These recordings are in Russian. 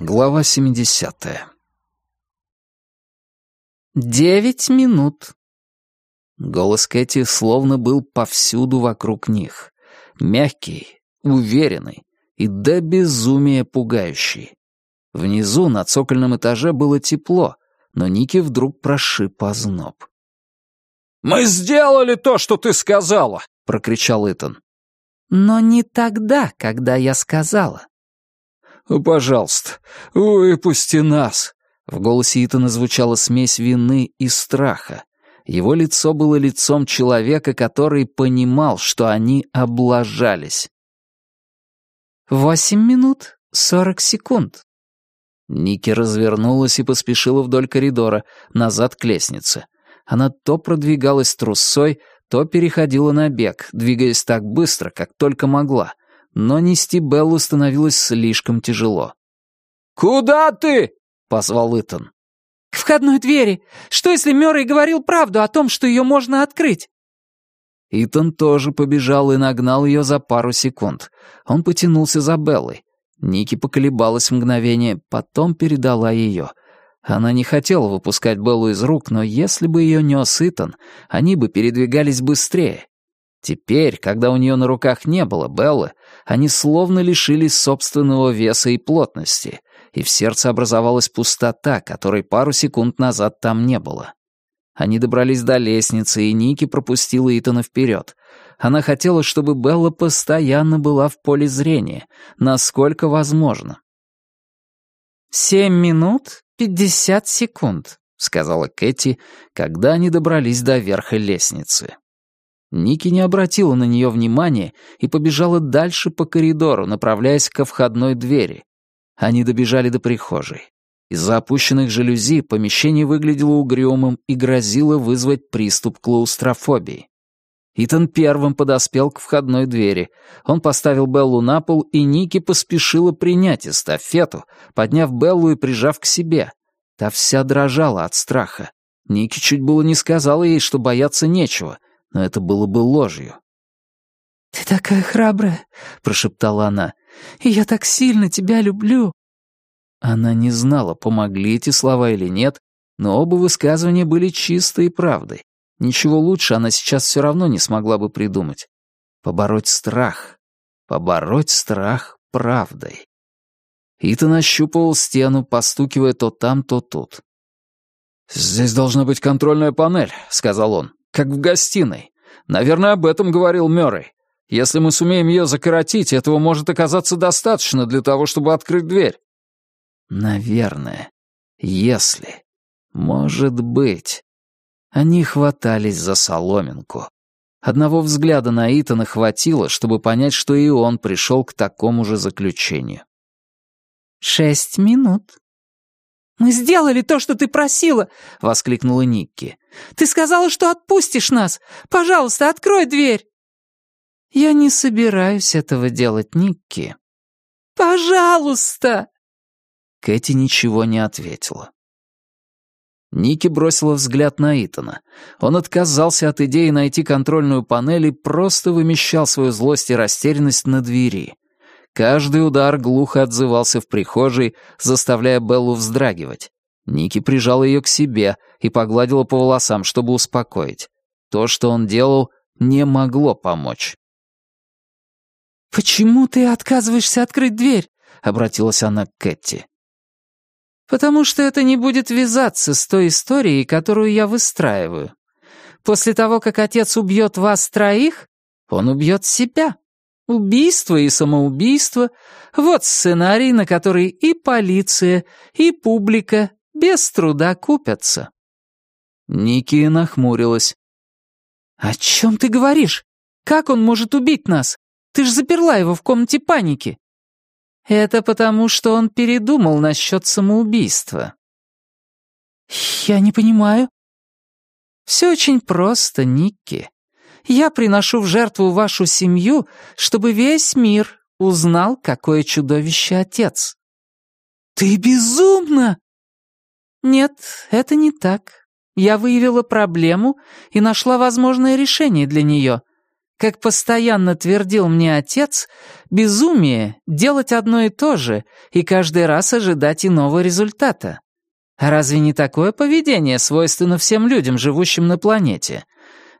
Глава 70. «Девять минут». Голос Кэти словно был повсюду вокруг них. Мягкий, уверенный и до безумия пугающий. Внизу, на цокольном этаже, было тепло, но Ники вдруг прошиб озноб. «Мы сделали то, что ты сказала!» — прокричал Итан. «Но не тогда, когда я сказала». «Пожалуйста, выпусти нас!» В голосе Итана звучала смесь вины и страха. Его лицо было лицом человека, который понимал, что они облажались. «Восемь минут сорок секунд». Ники развернулась и поспешила вдоль коридора, назад к лестнице. Она то продвигалась трусой, то переходила на бег, двигаясь так быстро, как только могла. Но нести Беллу становилось слишком тяжело. «Куда ты?» — позвал Итан. «К входной двери. Что, если Мёррей говорил правду о том, что ее можно открыть?» Итан тоже побежал и нагнал ее за пару секунд. Он потянулся за Беллой. Ники поколебалась мгновение, потом передала ее. Она не хотела выпускать Беллу из рук, но если бы ее нес Итан, они бы передвигались быстрее. Теперь, когда у нее на руках не было Беллы, они словно лишились собственного веса и плотности, и в сердце образовалась пустота, которой пару секунд назад там не было. Они добрались до лестницы, и Ники пропустила Итана вперед. Она хотела, чтобы Белла постоянно была в поле зрения, насколько возможно. «Семь минут пятьдесят секунд», — сказала Кэти, когда они добрались до верха лестницы. Ники не обратила на нее внимания и побежала дальше по коридору, направляясь ко входной двери. Они добежали до прихожей. Из-за опущенных жалюзи помещение выглядело угрюмым и грозило вызвать приступ клаустрофобии. Итан первым подоспел к входной двери. Он поставил Беллу на пол, и Ники поспешила принять эстафету, подняв Беллу и прижав к себе. Та вся дрожала от страха. Ники чуть было не сказала ей, что бояться нечего, но это было бы ложью. «Ты такая храбрая», — прошептала она, — «и я так сильно тебя люблю». Она не знала, помогли эти слова или нет, но оба высказывания были чистой правдой. Ничего лучше она сейчас все равно не смогла бы придумать. Побороть страх. Побороть страх правдой. Итан ощупывал стену, постукивая то там, то тут. «Здесь должна быть контрольная панель», — сказал он, — «как в гостиной. Наверное, об этом говорил Мёррей. Если мы сумеем ее закоротить, этого может оказаться достаточно для того, чтобы открыть дверь». Наверное. Если. Может быть. Они хватались за соломинку. Одного взгляда на Итана хватило, чтобы понять, что и он пришел к такому же заключению. «Шесть минут». «Мы сделали то, что ты просила!» — воскликнула Никки. «Ты сказала, что отпустишь нас! Пожалуйста, открой дверь!» «Я не собираюсь этого делать, Никки». «Пожалуйста!» Кэти ничего не ответила. Ники бросила взгляд на Итана. Он отказался от идеи найти контрольную панель и просто вымещал свою злость и растерянность на двери. Каждый удар глухо отзывался в прихожей, заставляя Беллу вздрагивать. Ники прижала ее к себе и погладила по волосам, чтобы успокоить. То, что он делал, не могло помочь. «Почему ты отказываешься открыть дверь?» — обратилась она к Кэти. «Потому что это не будет вязаться с той историей, которую я выстраиваю. После того, как отец убьет вас троих, он убьет себя. Убийство и самоубийство — вот сценарий, на который и полиция, и публика без труда купятся». Ники нахмурилась. «О чем ты говоришь? Как он может убить нас? Ты ж заперла его в комнате паники». Это потому, что он передумал насчет самоубийства. Я не понимаю. Все очень просто, Никки. Я приношу в жертву вашу семью, чтобы весь мир узнал, какое чудовище отец. Ты безумна! Нет, это не так. Я выявила проблему и нашла возможное решение для нее. Как постоянно твердил мне отец, безумие — делать одно и то же и каждый раз ожидать иного результата. Разве не такое поведение свойственно всем людям, живущим на планете?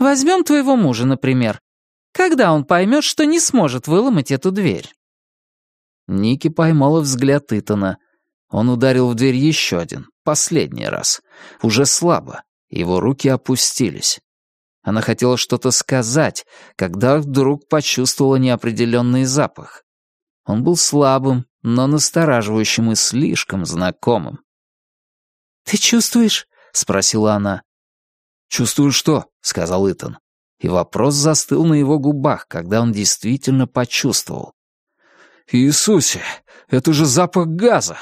Возьмем твоего мужа, например. Когда он поймет, что не сможет выломать эту дверь? Ники поймала взгляд Итана. Он ударил в дверь еще один, последний раз. Уже слабо. Его руки опустились. Она хотела что-то сказать, когда вдруг почувствовала неопределенный запах. Он был слабым, но настораживающим и слишком знакомым. «Ты чувствуешь?» — спросила она. «Чувствую что?» — сказал Итан. И вопрос застыл на его губах, когда он действительно почувствовал. «Иисусе, это же запах газа!»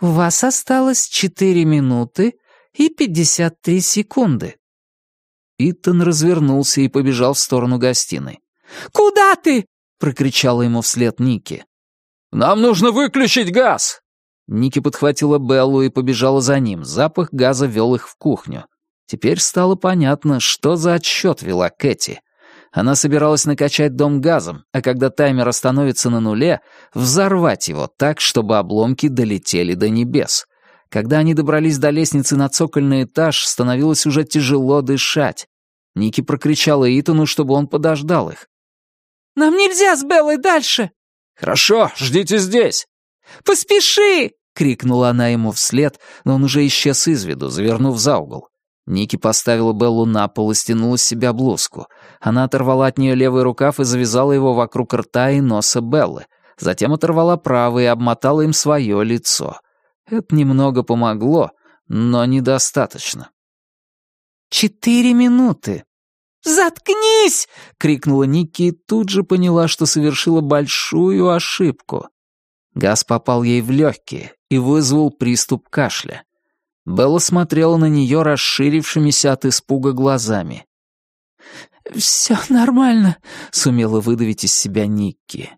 «У вас осталось четыре минуты и пятьдесят три секунды», Итан развернулся и побежал в сторону гостиной. «Куда ты?» — прокричала ему вслед Ники. «Нам нужно выключить газ!» Ники подхватила Беллу и побежала за ним. Запах газа вел их в кухню. Теперь стало понятно, что за отсчет вела Кэти. Она собиралась накачать дом газом, а когда таймер остановится на нуле, взорвать его так, чтобы обломки долетели до небес. Когда они добрались до лестницы на цокольный этаж, становилось уже тяжело дышать. Ники прокричала Итану, чтобы он подождал их. «Нам нельзя с Беллой дальше!» «Хорошо, ждите здесь!» «Поспеши!» — крикнула она ему вслед, но он уже исчез из виду, завернув за угол. Ники поставила Беллу на пол и стянула с себя блузку. Она оторвала от нее левый рукав и завязала его вокруг рта и носа Беллы. Затем оторвала правый и обмотала им свое лицо. Это немного помогло, но недостаточно. «Четыре минуты!» «Заткнись!» — крикнула Никки и тут же поняла, что совершила большую ошибку. Газ попал ей в легкие и вызвал приступ кашля. Белла смотрела на нее расширившимися от испуга глазами. «Все нормально», — сумела выдавить из себя Никки.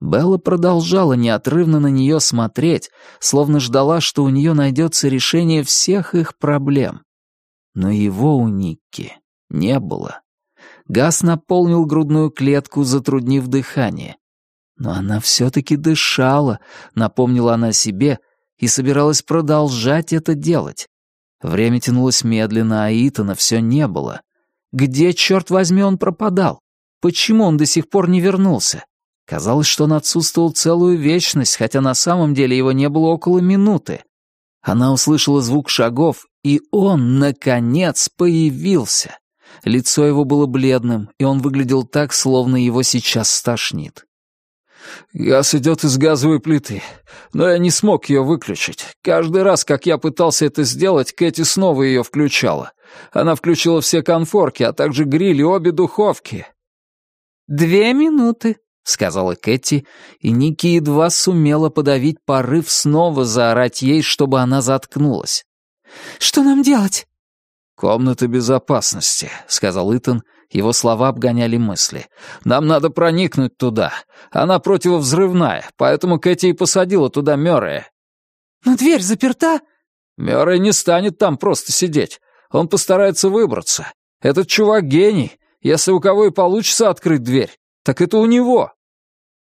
Белла продолжала неотрывно на нее смотреть, словно ждала, что у нее найдется решение всех их проблем. Но его у Никки не было. Газ наполнил грудную клетку, затруднив дыхание. Но она все-таки дышала, напомнила она себе, и собиралась продолжать это делать. Время тянулось медленно, а Итана все не было. Где, черт возьми, он пропадал? Почему он до сих пор не вернулся? Казалось, что он отсутствовал целую вечность, хотя на самом деле его не было около минуты. Она услышала звук шагов, и он, наконец, появился. Лицо его было бледным, и он выглядел так, словно его сейчас стошнит. «Газ идет из газовой плиты, но я не смог ее выключить. Каждый раз, как я пытался это сделать, Кэти снова ее включала. Она включила все конфорки, а также гриль и обе духовки». «Две минуты», — сказала Кэти, и Ники едва сумела подавить порыв снова заорать ей, чтобы она заткнулась. «Что нам делать?» «Комната безопасности», — сказал Итан. Его слова обгоняли мысли. «Нам надо проникнуть туда. Она противовзрывная, поэтому Кэти и посадила туда Мёррея». «Но дверь заперта?» «Мёррей не станет там просто сидеть. Он постарается выбраться. Этот чувак гений. Если у кого и получится открыть дверь, так это у него».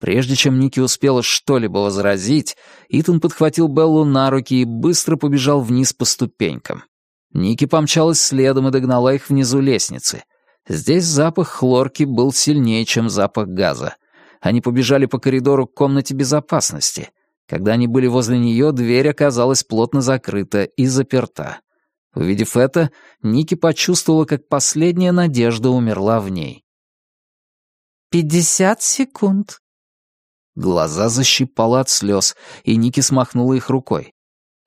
Прежде чем Ники успела что-либо возразить, Итан подхватил Беллу на руки и быстро побежал вниз по ступенькам. Ники помчалась следом и догнала их внизу лестницы. Здесь запах хлорки был сильнее, чем запах газа. Они побежали по коридору к комнате безопасности. Когда они были возле нее, дверь оказалась плотно закрыта и заперта. Увидев это, Ники почувствовала, как последняя надежда умерла в ней. «Пятьдесят секунд». Глаза защипала от слез, и Ники смахнула их рукой.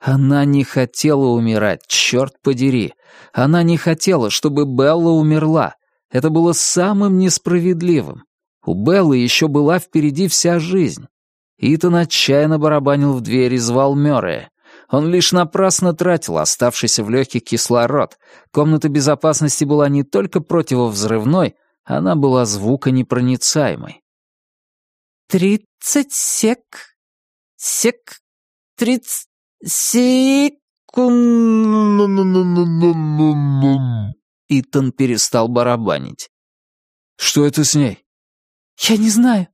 Она не хотела умирать, черт подери. Она не хотела, чтобы Белла умерла. Это было самым несправедливым. У Беллы еще была впереди вся жизнь. Итан отчаянно барабанил в дверь и звал Мёррея. Он лишь напрасно тратил оставшийся в легких кислород. Комната безопасности была не только противовзрывной, она была звуконепроницаемой. «Тридцать сек... сек... тридцать... секунд...» Итан перестал барабанить. Что это с ней?» «Я не знаю».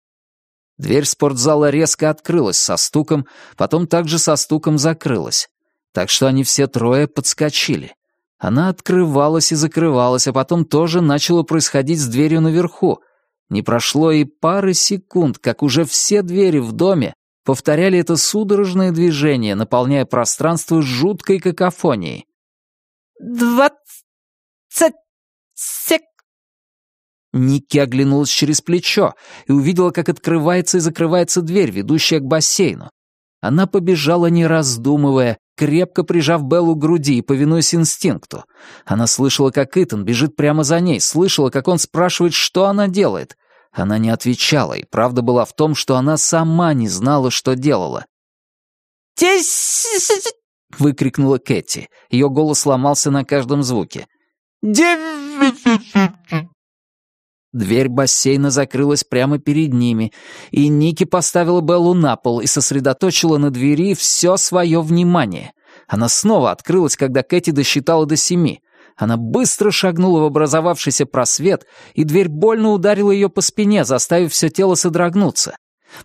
Дверь спортзала резко открылась со стуком, потом также со стуком закрылась. Так что они все трое подскочили. Она открывалась и закрывалась, а потом тоже начало происходить с дверью наверху. Не прошло и пары секунд, как уже все двери в доме повторяли это судорожное движение, наполняя пространство жуткой какофонией. «Двадцать сек...» Никки оглянулась через плечо и увидела, как открывается и закрывается дверь, ведущая к бассейну. Она побежала, не раздумывая, крепко прижав Беллу к груди и повинуясь инстинкту. Она слышала, как Итан бежит прямо за ней, слышала, как он спрашивает, что она делает. Она не отвечала, и правда была в том, что она сама не знала, что делала. «Десять!» — выкрикнула Кэти. Ее голос ломался на каждом звуке. Дверь бассейна закрылась прямо перед ними, и Ники поставила Беллу на пол и сосредоточила на двери все свое внимание. Она снова открылась, когда Кэти досчитала до семи. Она быстро шагнула в образовавшийся просвет, и дверь больно ударила ее по спине, заставив все тело содрогнуться.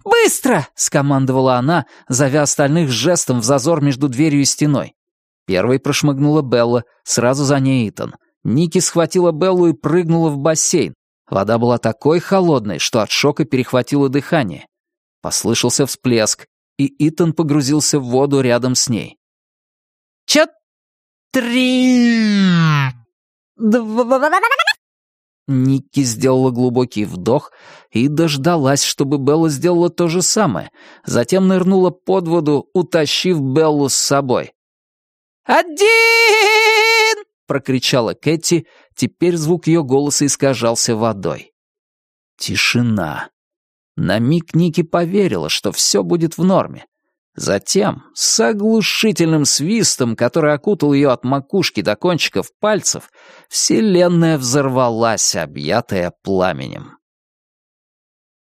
«Быстро!» — скомандовала она, зовя остальных жестом в зазор между дверью и стеной. Первой прошмыгнула Белла, сразу за ней Итан. Ники схватила Беллу и прыгнула в бассейн. Вода была такой холодной, что от шока перехватило дыхание. Послышался всплеск, и Итан погрузился в воду рядом с ней. «Четыре...» Никки сделала глубокий вдох и дождалась, чтобы Белла сделала то же самое, затем нырнула под воду, утащив Беллу с собой. «Один!» — прокричала Кэти, теперь звук ее голоса искажался водой. Тишина. На миг Ники поверила, что все будет в норме. Затем, с оглушительным свистом, который окутал ее от макушки до кончиков пальцев, Вселенная взорвалась, объятая пламенем.